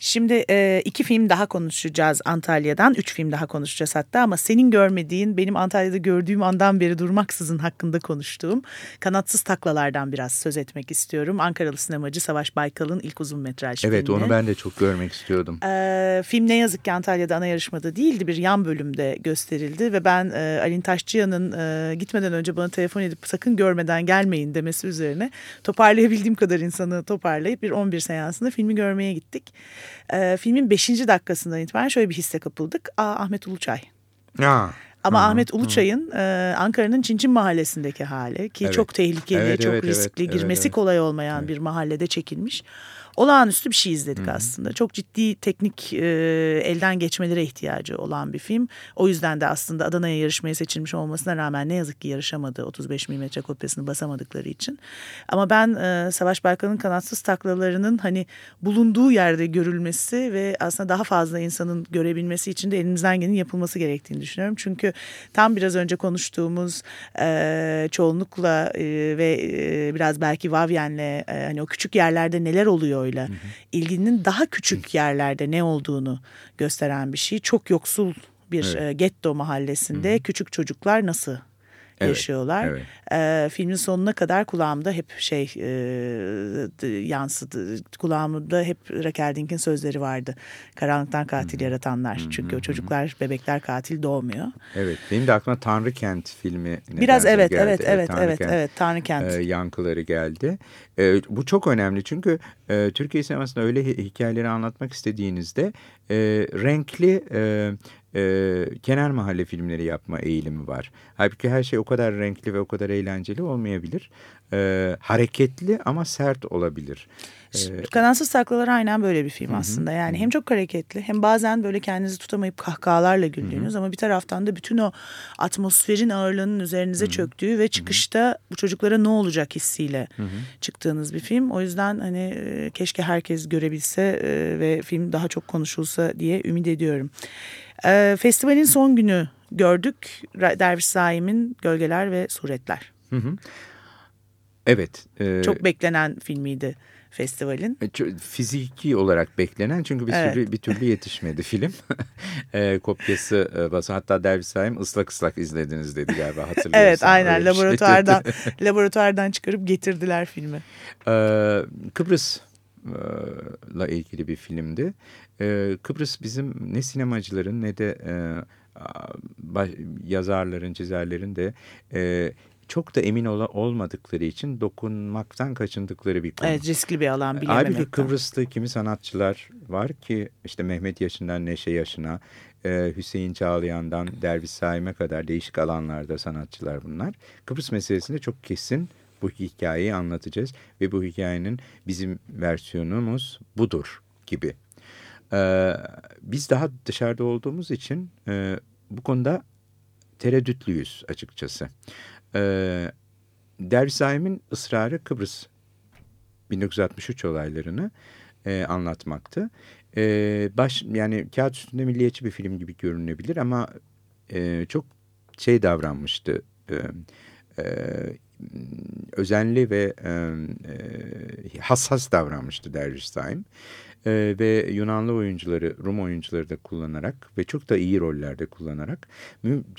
Şimdi e, iki film daha konuşacağız Antalya'dan. Üç film daha konuşacağız hatta ama senin görmediğin benim Antalya'da gördüğüm andan beri durmaksızın hakkında konuştuğum kanatsız taklalardan biraz söz etmek istiyorum. Ankaralı sinemacı Savaş Baykal'ın ilk uzun metraj Evet filmi. onu ben de çok görmek istiyordum. Ee, film ne yazık ki Antalya'da ana yarışmada değildi. Bir yan bölümde gösterildi ve ben e, Alin Taşçıyan'ın e, gitmeden önce bana telefon edip sakın görmeden gelmeyin demesi üzerine toparlayabildiğim kadar insanı toparlayıp bir 11 seansında filmi görmeye gittik. Ee, filmin 5. dakikasından itibaren şöyle bir hisse kapıldık. Aa Ahmet Uluçay. Ya. Ama Hı Ahmet Uluçay'ın e, Ankara'nın Çinçin Mahallesi'ndeki hali ki Evet. çok tehlikeli, Evet, çok evet, evet, riskli, evet, girmesi evet. kolay olmayan bir mahallede çekilmiş. Olağanüstü bir şey izledik aslında. Çok ciddi teknik e, elden geçmelere ihtiyacı olan bir film. O yüzden de aslında Adana'ya yarışmaya seçilmiş olmasına rağmen ne yazık ki yarışamadı. 35 mm kopyasını basamadıkları için. Ama ben e, Savaş Baykal'ın kanatsız taklalarının hani bulunduğu yerde görülmesi ve aslında daha fazla insanın görebilmesi için de elimizden gelenin yapılması gerektiğini düşünüyorum. Çünkü tam biraz önce konuştuğumuz e, çoğunlukla e, ve e, biraz belki Vavyen'le e, hani o küçük yerlerde neler oluyor'yla ilginin daha küçük yerlerde ne olduğunu gösteren bir şey. Çok yoksul bir Evet. e, getto mahallesinde küçük çocuklar nasıl Evet, yaşıyorlar. evet. Ee, filmin sonuna kadar kulağımda hep şey e, yansıdı. Kulağımda hep Raquel Dink'in sözleri vardı. Karanlıktan katil yaratanlar. Çünkü o çocuklar, bebekler katil doğmuyor. Evet benim de aklıma Tanrı Kent filmi Biraz evet, geldi. evet, evet, Tanrı evet, Kent, evet. Tanrı Kent. e, yankıları geldi. E, bu çok önemli çünkü e, Türkiye sinemasında öyle hi- hikayeleri anlatmak istediğinizde e, renkli e, e, kenar mahalle filmleri yapma eğilimi var. Halbuki her şey o kadar renkli ve o kadar eğlenceli olmayabilir. E, hareketli ama sert olabilir. E, Kanatsız Saklalar aynen böyle bir film aslında. Yani hem çok hareketli hem bazen böyle kendinizi tutamayıp kahkahalarla güldüğünüz ama bir taraftan da bütün o atmosferin ağırlığının üzerinize çöktüğü ve çıkışta bu çocuklara ne olacak hissiyle çıktığınız bir film. O yüzden hani e, keşke herkes görebilse e, ve film daha çok konuşulsa diye ümit ediyorum. E, Festivalin son günü gördük. Derviş Saim'in Gölgeler ve Suretler. evet. e, Çok beklenen filmiydi festivalin. E, Fiziki olarak beklenen çünkü bir Evet. türlü bir türlü yetişmedi film. e, kopyası e, bası hatta Derviş Saim ıslak ıslak izlediniz dedi galiba hatırlıyorsan. Evet aynen şey laboratuvardan dedi. laboratuvardan çıkarıp getirdiler filmi. Ee, Kıbrıs'la ilgili bir filmdi. Ee, Kıbrıs bizim ne sinemacıların ne de e, yazarların, çizerlerin de e, çok da emin ola- olmadıkları için dokunmaktan kaçındıkları bir konu. Evet riskli bir alan bilememekten. Halbuki Kıbrıs'ta kimi sanatçılar var ki işte Mehmet Yaşı'ndan Neşe Yaşı'na, e, Hüseyin Çağlayan'dan Derviş Saim'e kadar değişik alanlarda sanatçılar bunlar. Kıbrıs meselesinde çok kesin bu hikayeyi anlatacağız ve bu hikayenin bizim versiyonumuz budur gibi. Ee, biz daha dışarıda olduğumuz için e, bu konuda tereddütlüyüz açıkçası. Ee, Derviş Saim'in ısrarı Kıbrıs 1963 olaylarını e, anlatmaktı. E, baş yani kağıt üstünde milliyetçi bir film gibi görünebilir ama e, çok şey davranmıştı. E, e, özenli ve e, e, hassas davranmıştı Derviş Saim. E, ve Yunanlı oyuncuları, Rum oyuncuları da kullanarak ve çok da iyi rollerde kullanarak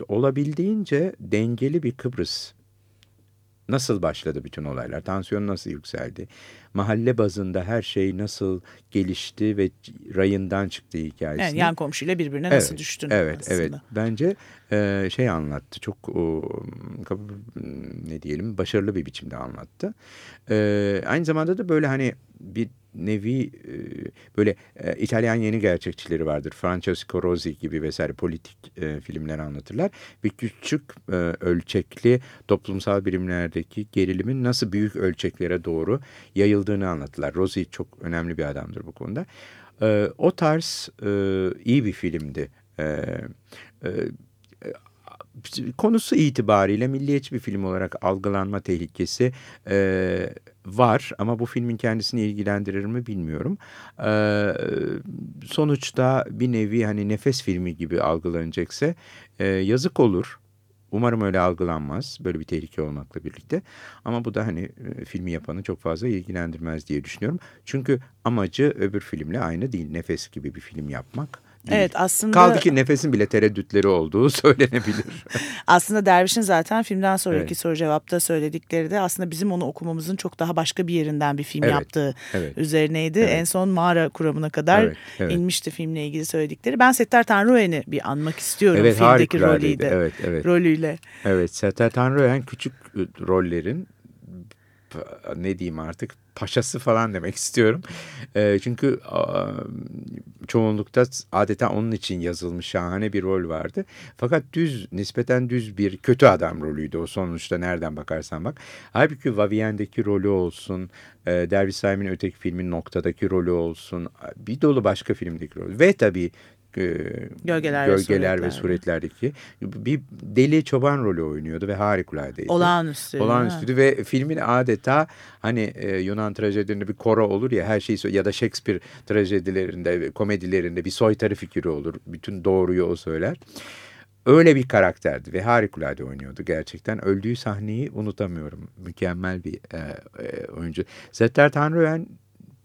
olabildiğince dengeli bir Kıbrıs Nasıl başladı bütün olaylar? Tansiyon nasıl yükseldi? Mahalle bazında her şey nasıl gelişti ve rayından çıktı hikayesini. Yani yan komşuyla birbirine nasıl düştün Evet, aslında. evet. Bence e, şey anlattı. Çok o, ne diyelim başarılı bir biçimde anlattı. E, aynı zamanda da böyle hani bir nevi e, böyle e, İtalyan yeni gerçekçileri vardır. Francesco Rosi gibi vesaire politik e, filmler anlatırlar. Bir küçük e, ölçekli toplumsal birimlerdeki gerilimin nasıl büyük ölçeklere doğru yayıldığını anlatırlar. Rosi çok önemli bir adamdır bu konuda. E, o tarz e, iyi bir filmdi. E, e, konusu itibariyle milliyetçi bir film olarak algılanma tehlikesi e, var ama bu filmin kendisini ilgilendirir mi bilmiyorum. E, sonuçta bir nevi hani nefes filmi gibi algılanacaksa e, yazık olur. Umarım öyle algılanmaz böyle bir tehlike olmakla birlikte. Ama bu da hani e, filmi yapanı çok fazla ilgilendirmez diye düşünüyorum. Çünkü amacı öbür filmle aynı değil. Nefes gibi bir film yapmak değil. Evet aslında Kaldı ki nefesin bile tereddütleri olduğu söylenebilir. aslında Derviş'in zaten filmden sonraki Evet. soru cevapta söyledikleri de aslında bizim onu okumamızın çok daha başka bir yerinden bir film Evet, yaptığı evet. üzerineydi. Evet. En son mağara kuramına kadar Evet, evet. inmişti filmle ilgili söyledikleri. Ben Settar Tanrıoğlu'nu bir anmak istiyorum evet filmdeki rolüyle. Evet, evet. Rolüyle. Evet, Sertab Tanrıören küçük e, rollerin ne diyeyim artık paşası falan demek istiyorum. E, çünkü a, çoğunlukta adeta onun için yazılmış şahane bir rol vardı. Fakat düz, nispeten düz bir kötü adam rolüydü o sonuçta nereden bakarsan bak. Halbuki Vaviyen'deki rolü olsun, e, Derviş Saim'in öteki filmin Nokta'daki rolü olsun, bir dolu başka filmdeki rol. Ve tabii e, Gölgeler ve Gölgeler ve Suretlerde. Suretlerdeki bir deli çoban rolü oynuyordu ve harikuladeydi. Olağanüstü. Olağanüstüydü ve filmin adeta hani e, Yunan trajedilerinde bir koro olur ya her şeyi ya da Shakespeare trajedilerinde komedilerinde bir soytarı figürü olur. Bütün doğruyu o söyler. Öyle bir karakterdi ve harikulade oynuyordu gerçekten. Öldüğü sahneyi unutamıyorum. Mükemmel bir e, e, oyuncu. Settar Tanrıören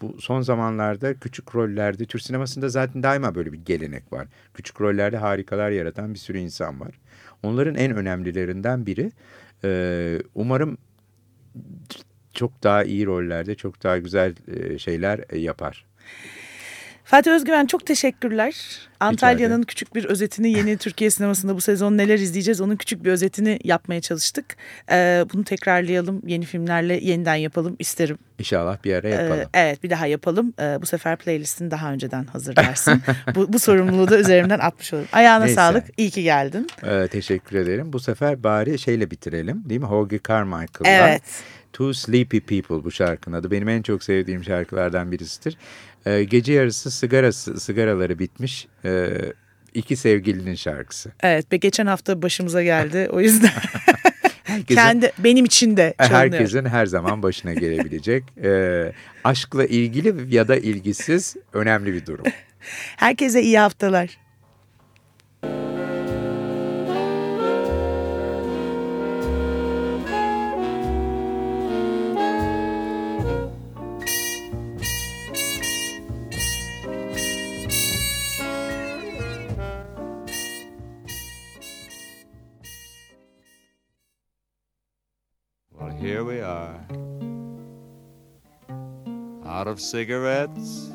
bu son zamanlarda küçük rollerde Türk sinemasında zaten daima böyle bir gelenek var. Küçük rollerde harikalar yaratan bir sürü insan var. Onların en önemlilerinden biri e, umarım çok daha iyi rollerde çok daha güzel e, şeyler e, yapar. Fatih Özgüven çok teşekkürler. Antalya'nın küçük bir özetini yeni Türkiye sinemasında bu sezon neler izleyeceğiz onun küçük bir özetini yapmaya çalıştık. Ee, bunu tekrarlayalım yeni filmlerle yeniden yapalım isterim. İnşallah bir ara Ee, yapalım. evet bir daha yapalım. Ee, bu sefer playlistini daha önceden hazırlarsın. bu, bu sorumluluğu da üzerimden atmış olurum. Ayağına Neyse. sağlık. İyi ki geldin. Ee, teşekkür ederim. Bu sefer bari şeyle bitirelim değil mi? Hoagie Carmichael'la. Evet. Two Sleepy People bu şarkının adı. Benim en çok sevdiğim şarkılardan birisidir. Ee, gece yarısı sigarası, sigaraları bitmiş ee, iki sevgilinin şarkısı. Evet ve geçen hafta başımıza geldi. O yüzden Herkesin, kendi benim için de çalınıyor. herkesin her zaman başına gelebilecek ee, aşkla ilgili ya da ilgisiz önemli bir durum. Herkese iyi haftalar. Are. Out of cigarettes,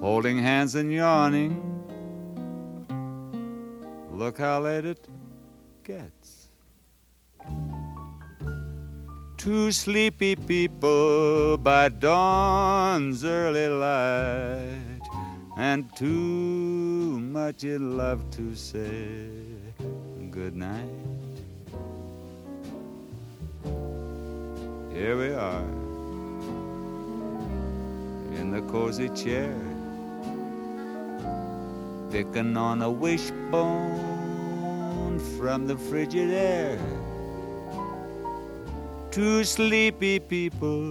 holding hands and yawning. Look how late it gets. Two sleepy people by dawn's early light, and too much in love to say good night. Here we are in the cozy chair, picking on a wishbone from the frigid air. Two sleepy people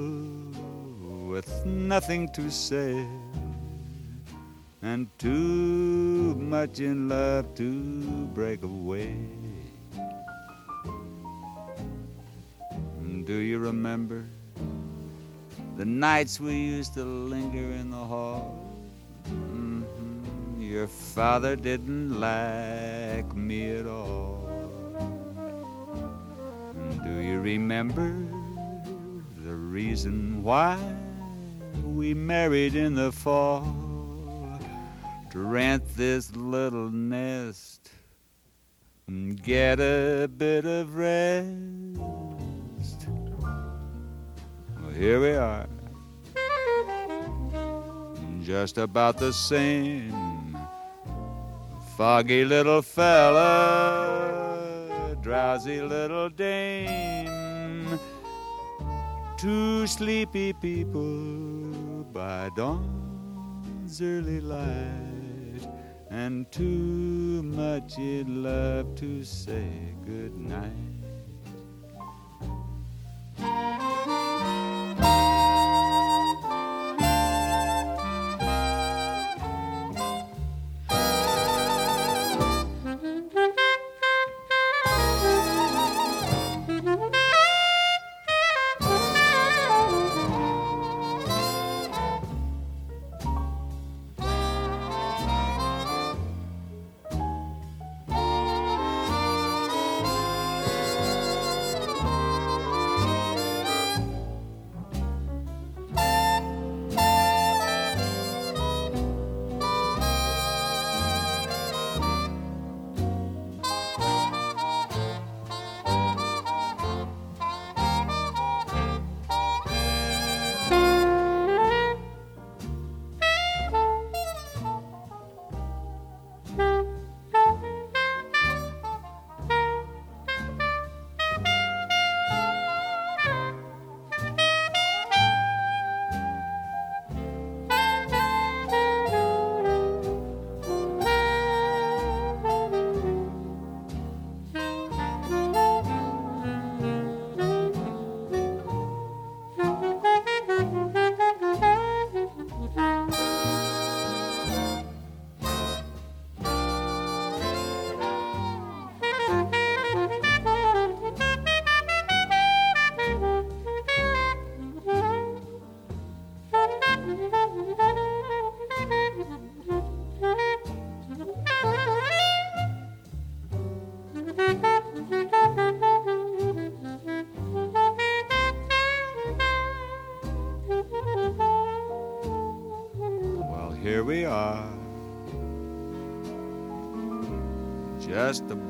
with nothing to say, and too much in love to break away. Do you remember the nights we used to linger in the hall? Mhm. Your father didn't like me at all. Do you remember the reason why we married in the fall? To rent this little nest and get a bit of rest. Here we are. Just about the same. Foggy little fella, drowsy little dame. Two sleepy people by dawn's early light, and too much in love to say good night.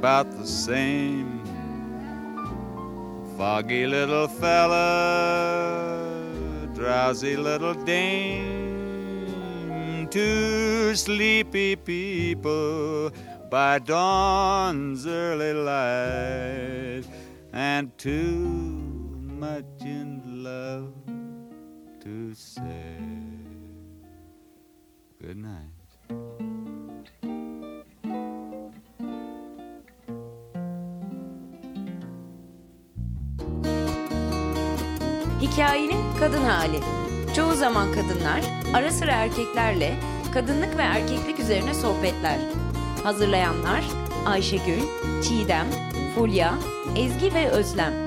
About the same. Foggy little fella, drowsy little dame, two sleepy people by dawn's early light, and too erkeklerle kadınlık ve erkeklik üzerine sohbetler. Hazırlayanlar Ayşegül, Çiğdem, Fulya, Ezgi ve Özlem.